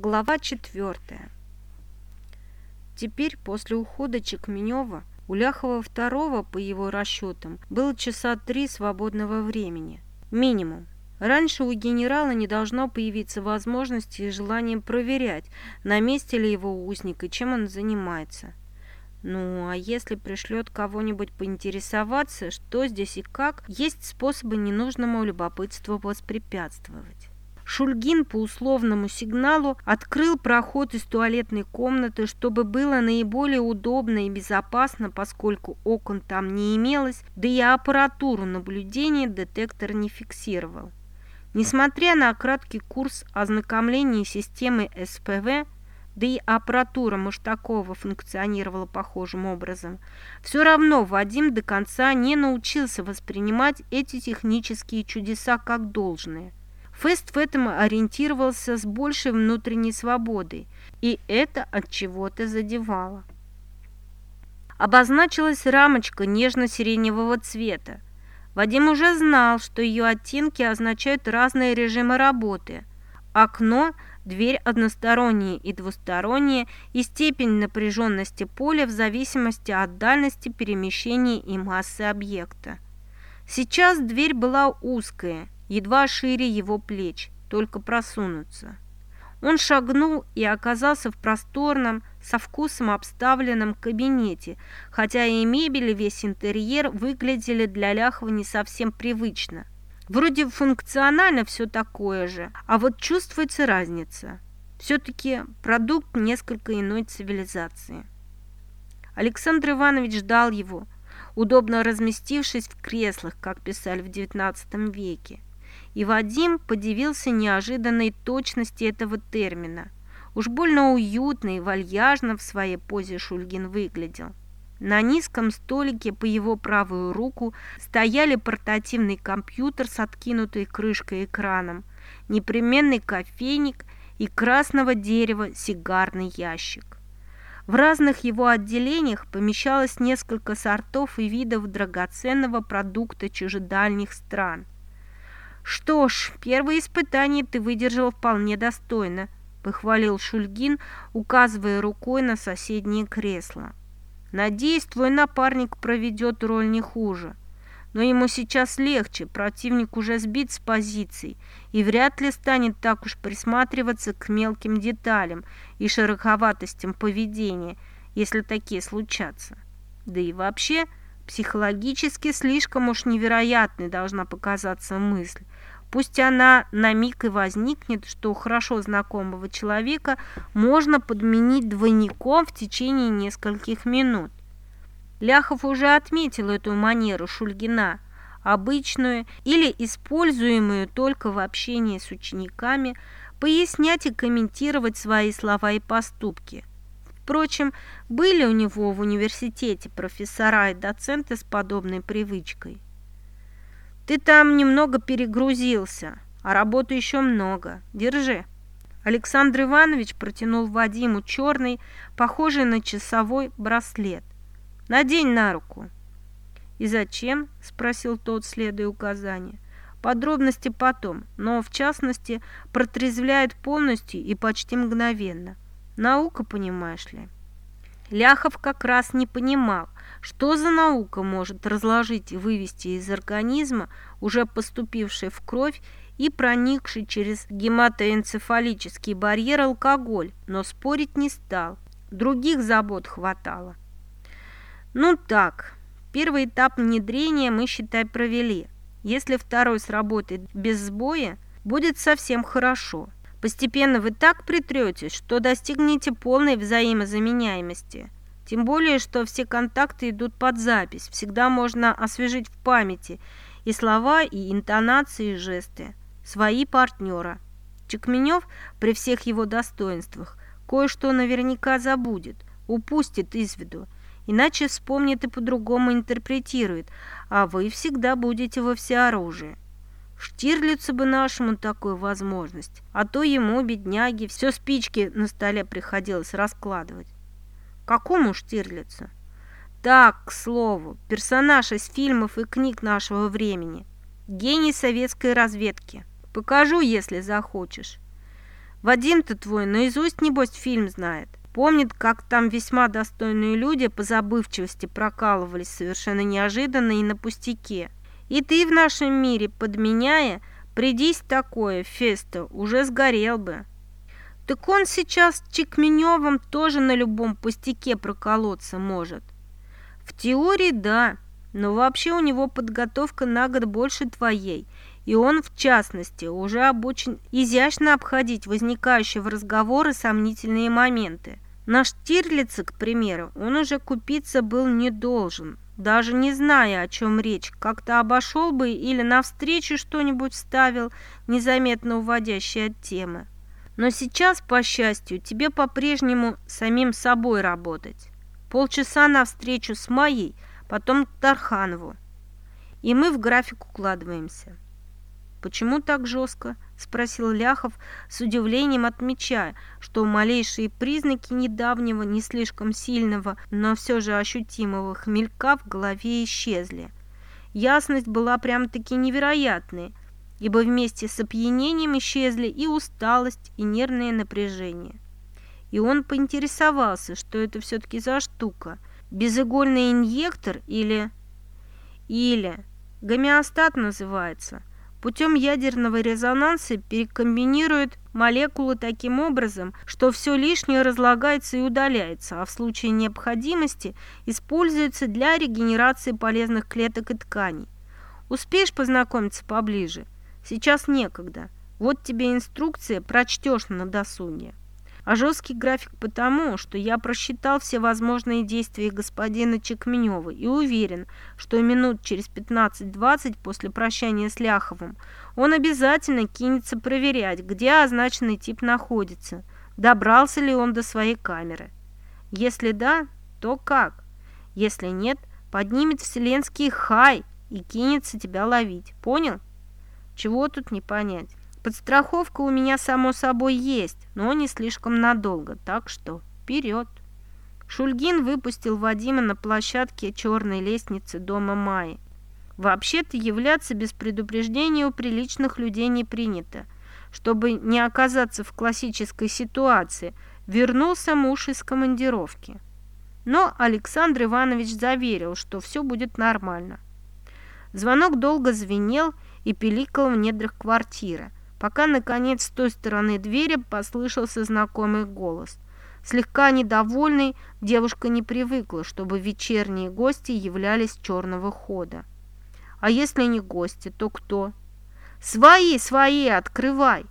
Глава четвертая. Теперь, после ухода Чекменева, у Ляхова второго, по его расчетам, было часа три свободного времени. Минимум. Раньше у генерала не должно появиться возможности и желания проверять, на месте ли его узник и чем он занимается. Ну, а если пришлет кого-нибудь поинтересоваться, что здесь и как, есть способы ненужному любопытству воспрепятствовать. Шульгин по условному сигналу открыл проход из туалетной комнаты, чтобы было наиболее удобно и безопасно, поскольку окон там не имелось, да и аппаратуру наблюдения детектор не фиксировал. Несмотря на краткий курс ознакомления с системой СПВ, да и аппаратура Маштакова функционировала похожим образом, все равно Вадим до конца не научился воспринимать эти технические чудеса как должное. Фест в этом ориентировался с большей внутренней свободой, и это от чего-то задевало. Обозначилась рамочка нежно-сиреневого цвета. Вадим уже знал, что ее оттенки означают разные режимы работы. Окно, дверь односторонняя и двусторонняя и степень напряженности поля в зависимости от дальности перемещения и массы объекта. Сейчас дверь была узкая – едва шире его плеч, только просунуться. Он шагнул и оказался в просторном, со вкусом обставленном кабинете, хотя и мебель, и весь интерьер выглядели для Ляхова не совсем привычно. Вроде функционально все такое же, а вот чувствуется разница. Все-таки продукт несколько иной цивилизации. Александр Иванович ждал его, удобно разместившись в креслах, как писали в XIX веке. И Вадим подивился неожиданной точности этого термина. Уж больно уютно и вальяжно в своей позе Шульгин выглядел. На низком столике по его правую руку стояли портативный компьютер с откинутой крышкой экраном, непременный кофейник и красного дерева сигарный ящик. В разных его отделениях помещалось несколько сортов и видов драгоценного продукта чужедальних стран – «Что ж, первое испытание ты выдержал вполне достойно», – похвалил Шульгин, указывая рукой на соседнее кресло. «Надеюсь, твой напарник проведет роль не хуже. Но ему сейчас легче, противник уже сбит с позиций и вряд ли станет так уж присматриваться к мелким деталям и шероховатостям поведения, если такие случатся. Да и вообще, психологически слишком уж невероятной должна показаться мысль, Пусть она на миг и возникнет, что хорошо знакомого человека можно подменить двойником в течение нескольких минут. Ляхов уже отметил эту манеру Шульгина, обычную или используемую только в общении с учениками, пояснять и комментировать свои слова и поступки. Впрочем, были у него в университете профессора и доценты с подобной привычкой. Ты там немного перегрузился, а работы еще много. Держи». Александр Иванович протянул Вадиму черный, похожий на часовой браслет. «Надень на руку». «И зачем?» – спросил тот, следуя указания. «Подробности потом, но, в частности, протрезвляет полностью и почти мгновенно. Наука, понимаешь ли». Ляхов как раз не понимал, что за наука может разложить и вывести из организма уже поступивший в кровь и проникший через гематоэнцефалический барьер алкоголь, но спорить не стал. Других забот хватало. Ну так, первый этап внедрения мы, считай, провели. Если второй сработает без сбоя, будет совсем хорошо. Постепенно вы так притретесь, что достигнете полной взаимозаменяемости – тем более, что все контакты идут под запись, всегда можно освежить в памяти и слова, и интонации, и жесты. Свои партнера. Чекменев при всех его достоинствах кое-что наверняка забудет, упустит из виду, иначе вспомнит и по-другому интерпретирует, а вы всегда будете во всеоружии. Штирлицу бы нашему такую возможность, а то ему, бедняге, все спички на столе приходилось раскладывать. Какому Штирлицу? Так, к слову, персонаж из фильмов и книг нашего времени. Гений советской разведки. Покажу, если захочешь. Вадим-то твой наизусть, небось, фильм знает. Помнит, как там весьма достойные люди по забывчивости прокалывались совершенно неожиданно и на пустяке. И ты в нашем мире, подменяя, придись такое, Феста, уже сгорел бы. Так он сейчас Чекменевым тоже на любом пустяке проколоться может. В теории да, но вообще у него подготовка на год больше твоей, и он, в частности, уже об очень изящно обходить возникающие в разговоры сомнительные моменты. Наш Штирлица, к примеру, он уже купиться был не должен, даже не зная, о чем речь, как-то обошел бы или навстречу что-нибудь вставил, незаметно уводящее от темы. Но сейчас, по счастью, тебе по-прежнему самим собой работать. Полчаса навстречу с Майей, потом к Тарханову. И мы в график укладываемся. «Почему так жестко?» – спросил Ляхов с удивлением, отмечая, что малейшие признаки недавнего, не слишком сильного, но все же ощутимого хмелька в голове исчезли. Ясность была прям-таки невероятной, ибо вместе с опьянением исчезли и усталость, и нервное напряжение. И он поинтересовался, что это все-таки за штука – безыгольный инъектор или... Или... Гомеостат называется. Путем ядерного резонанса перекомбинируют молекулы таким образом, что все лишнее разлагается и удаляется, а в случае необходимости используется для регенерации полезных клеток и тканей. Успеешь познакомиться поближе? Сейчас некогда. Вот тебе инструкция, прочтешь на досуге а жесткий график потому, что я просчитал все возможные действия господина Чекменева и уверен, что минут через 15-20 после прощания с Ляховым он обязательно кинется проверять, где означенный тип находится, добрался ли он до своей камеры. Если да, то как? Если нет, поднимет вселенский хай и кинется тебя ловить. Понял? Чего тут не понять? Подстраховка у меня, само собой, есть, но не слишком надолго, так что вперед. Шульгин выпустил Вадима на площадке черной лестницы дома Майи. Вообще-то являться без предупреждения у приличных людей не принято. Чтобы не оказаться в классической ситуации, вернулся муж из командировки. Но Александр Иванович заверил, что все будет нормально. Звонок долго звенел и пиликал в недрах квартиры пока, наконец, с той стороны двери послышался знакомый голос. Слегка недовольный, девушка не привыкла, чтобы вечерние гости являлись черного хода. А если не гости, то кто? «Свои, свои, открывай!»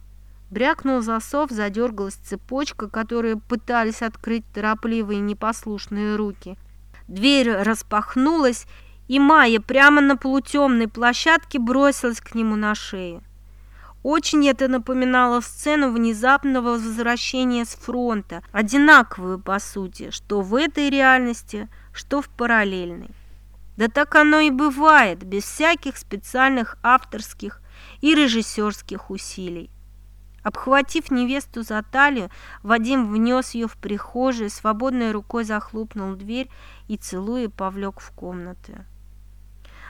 Брякнул засов, задергалась цепочка, которую пытались открыть торопливые непослушные руки. Дверь распахнулась, и Майя прямо на полутемной площадке бросилась к нему на шею. Очень это напоминало сцену внезапного возвращения с фронта, одинаковую по сути, что в этой реальности, что в параллельной. Да так оно и бывает, без всяких специальных авторских и режиссерских усилий. Обхватив невесту за талию, Вадим внес ее в прихожую, свободной рукой захлопнул дверь и, целуя, повлек в комнаты.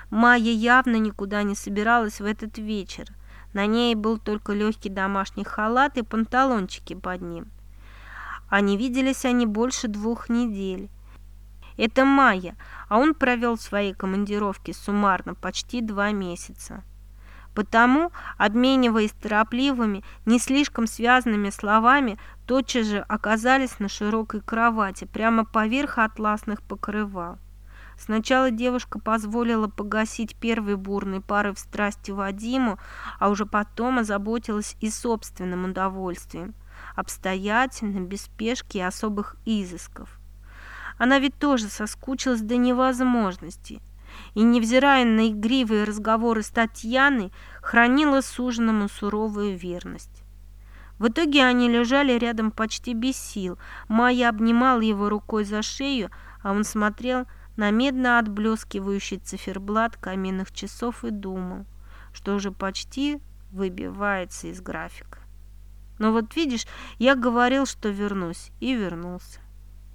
Майя явно никуда не собиралась в этот вечер. На ней был только легкий домашний халат и панталончики под ним. А не виделись они больше двух недель. Это Майя, а он провел в своей командировке суммарно почти два месяца. Потому, обмениваясь торопливыми, не слишком связанными словами, тотчас же оказались на широкой кровати, прямо поверх атласных покрывал. Сначала девушка позволила погасить первый бурный порыв страсти Вадиму, а уже потом озаботилась и собственным удовольствием, обстоятельно, без спешки и особых изысков. Она ведь тоже соскучилась до невозможности и, невзирая на игривые разговоры с Татьяной, хранила суженому суровую верность. В итоге они лежали рядом почти без сил. Майя обнимала его рукой за шею, а он смотрел на медно отблескивающий циферблат каменных часов и думал, что уже почти выбивается из графика. Но вот видишь, я говорил, что вернусь, и вернулся.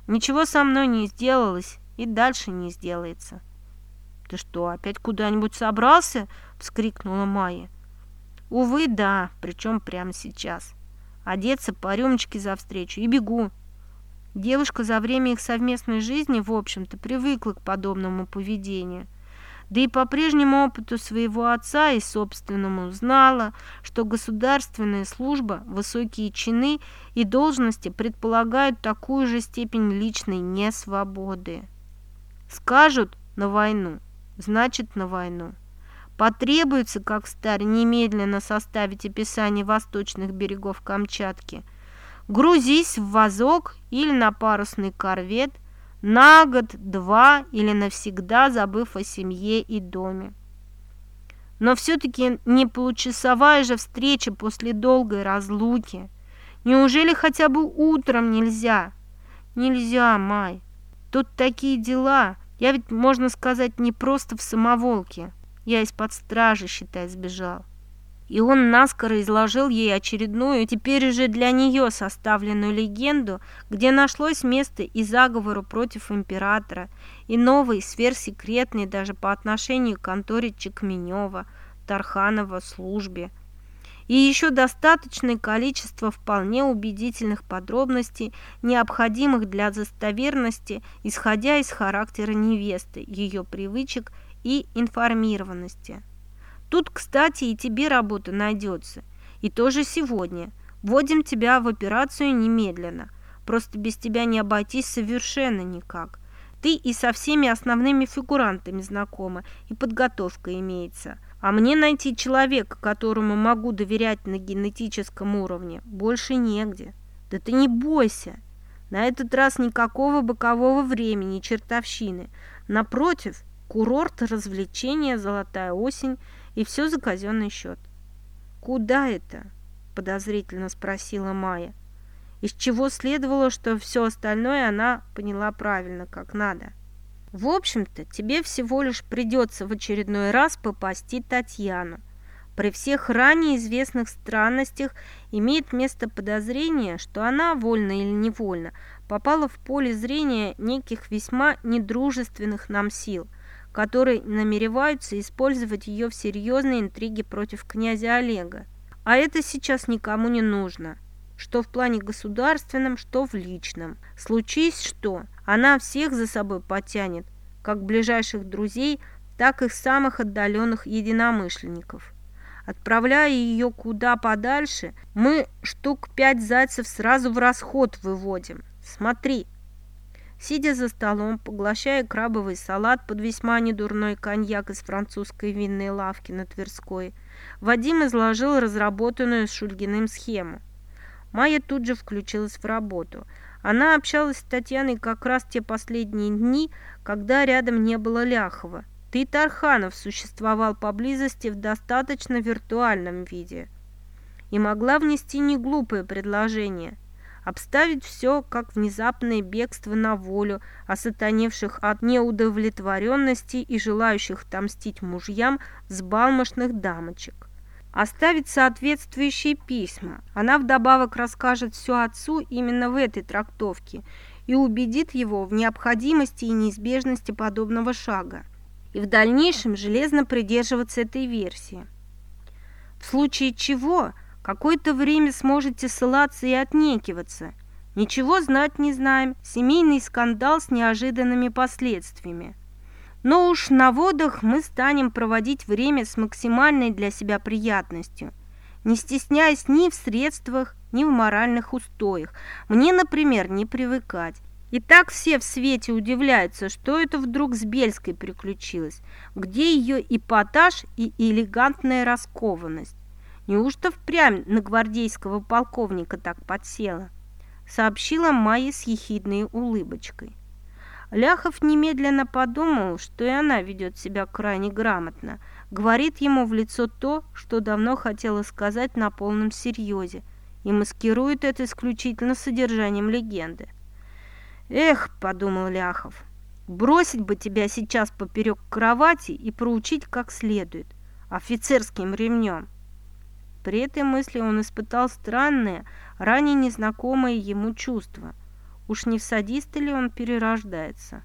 Ничего со мной не сделалось и дальше не сделается. «Ты что, опять куда-нибудь собрался?» — вскрикнула Майя. «Увы, да, причем прямо сейчас. одеться по рюмочке за встречу и бегу. Девушка за время их совместной жизни, в общем-то, привыкла к подобному поведению. Да и по прежнему опыту своего отца и собственному знала, что государственная служба, высокие чины и должности предполагают такую же степень личной несвободы. Скажут на войну, значит на войну. Потребуется, как старь, немедленно составить описание восточных берегов Камчатки. Грузись в вазок или на парусный корвет, на год, два или навсегда забыв о семье и доме. Но все-таки не получасовая же встреча после долгой разлуки. Неужели хотя бы утром нельзя? Нельзя, Май. Тут такие дела. Я ведь, можно сказать, не просто в самоволке. Я из-под стражи, считай, сбежал. И он наскоро изложил ей очередную, теперь уже для нее составленную легенду, где нашлось место и заговору против императора, и новой, сверхсекретной даже по отношению к конторе Чекменева, Тарханова службе. И еще достаточное количество вполне убедительных подробностей, необходимых для достоверности, исходя из характера невесты, ее привычек и информированности. Тут, кстати, и тебе работа найдется. И тоже сегодня. Вводим тебя в операцию немедленно. Просто без тебя не обойтись совершенно никак. Ты и со всеми основными фигурантами знакома, и подготовка имеется. А мне найти человека, которому могу доверять на генетическом уровне, больше негде. Да ты не бойся. На этот раз никакого бокового времени, чертовщины. Напротив, курорт, развлечения, золотая осень – и все за казенный счет. «Куда это?» – подозрительно спросила Майя. Из чего следовало, что все остальное она поняла правильно, как надо. «В общем-то, тебе всего лишь придется в очередной раз попасти Татьяну. При всех ранее известных странностях имеет место подозрение, что она, вольно или невольно, попала в поле зрения неких весьма недружественных нам сил – которые намереваются использовать ее в серьезной интриге против князя Олега. А это сейчас никому не нужно. Что в плане государственном, что в личном. Случись что, она всех за собой потянет, как ближайших друзей, так и самых отдаленных единомышленников. Отправляя ее куда подальше, мы штук пять зайцев сразу в расход выводим. Смотри, Сидя за столом, поглощая крабовый салат под весьма недурной коньяк из французской винной лавки на Тверской, Вадим изложил разработанную с Шульгиным схему. Майя тут же включилась в работу. Она общалась с Татьяной как раз те последние дни, когда рядом не было Ляхова. Ты Тарханов существовал поблизости в достаточно виртуальном виде и могла внести неглупое предложение – обставить все как внезапное бегство на волю, осатаневших от неудовлетворенности и желающих отомстить мужьям взбалмошных дамочек. Оставить соответствующие письма. Она вдобавок расскажет все отцу именно в этой трактовке и убедит его в необходимости и неизбежности подобного шага. И в дальнейшем железно придерживаться этой версии. В случае чего Какое-то время сможете ссылаться и отнекиваться. Ничего знать не знаем. Семейный скандал с неожиданными последствиями. Но уж на водах мы станем проводить время с максимальной для себя приятностью, не стесняясь ни в средствах, ни в моральных устоях. Мне, например, не привыкать. И так все в свете удивляются, что это вдруг с Бельской приключилось, где ее эпатаж и элегантная раскованность. Неужто впрямь на гвардейского полковника так подсела? Сообщила Майя с ехидной улыбочкой. Ляхов немедленно подумал, что и она ведет себя крайне грамотно, говорит ему в лицо то, что давно хотела сказать на полном серьезе, и маскирует это исключительно содержанием легенды. «Эх», — подумал Ляхов, — «бросить бы тебя сейчас поперек кровати и проучить как следует, офицерским ремнем». При этой мысли он испытал странное, ранее незнакомое ему чувство. Уж не в садиста ли он перерождается?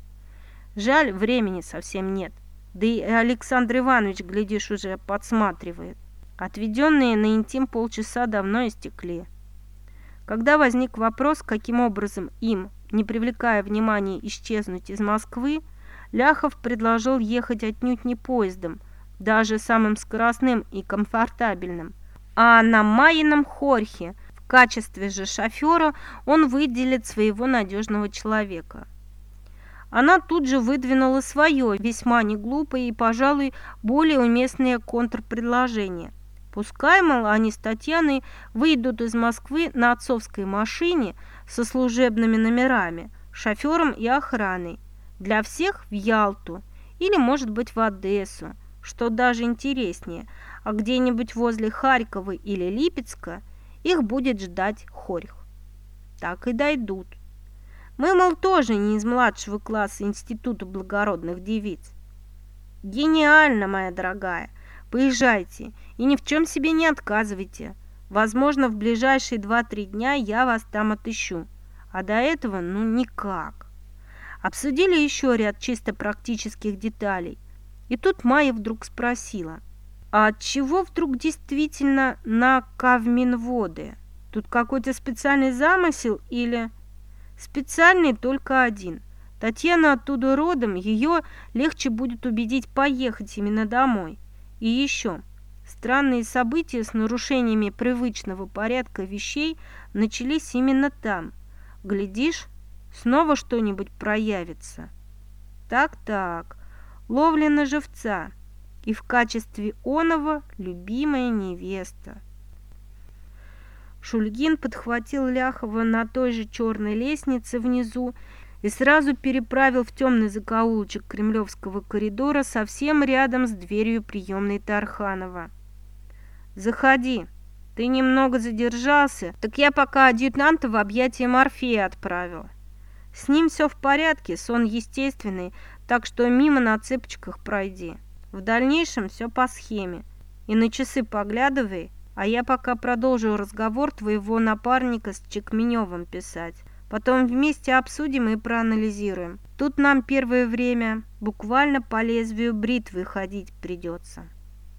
Жаль, времени совсем нет. Да и Александр Иванович, глядишь, уже подсматривает. Отведенные на интим полчаса давно истекли. Когда возник вопрос, каким образом им, не привлекая внимания, исчезнуть из Москвы, Ляхов предложил ехать отнюдь не поездом, даже самым скоростным и комфортабельным, а на Майином Хорхе. В качестве же шофера он выделит своего надежного человека. Она тут же выдвинула свое, весьма неглупое и, пожалуй, более уместное контрпредложение. Пускай, мол, они с Татьяной выйдут из Москвы на отцовской машине со служебными номерами, шофером и охраной. Для всех в Ялту или, может быть, в Одессу, что даже интереснее, а где-нибудь возле Харькова или Липецка их будет ждать Хорьх. Так и дойдут. Мы, мол, тоже не из младшего класса Института благородных девиц. Гениально, моя дорогая. Поезжайте и ни в чем себе не отказывайте. Возможно, в ближайшие два-три дня я вас там отыщу. А до этого, ну, никак. Обсудили еще ряд чисто практических деталей. И тут Майя вдруг спросила, а от чего вдруг действительно на Кавминводы? Тут какой-то специальный замысел или... Специальный только один. Татьяна оттуда родом, ее легче будет убедить поехать именно домой. И еще, странные события с нарушениями привычного порядка вещей начались именно там. Глядишь, снова что-нибудь проявится. Так-так, ловля на живца. И в качестве оного любимая невеста. Шульгин подхватил Ляхова на той же черной лестнице внизу и сразу переправил в темный закоулочек кремлевского коридора совсем рядом с дверью приемной Тарханова. «Заходи. Ты немного задержался, так я пока адъютанта в объятия Морфея отправил. С ним все в порядке, сон естественный, так что мимо на цепочках пройди. В дальнейшем все по схеме. И на часы поглядывай, а я пока продолжу разговор твоего напарника с Чекменевым писать». Потом вместе обсудим и проанализируем. Тут нам первое время буквально по лезвию бритвы ходить придется.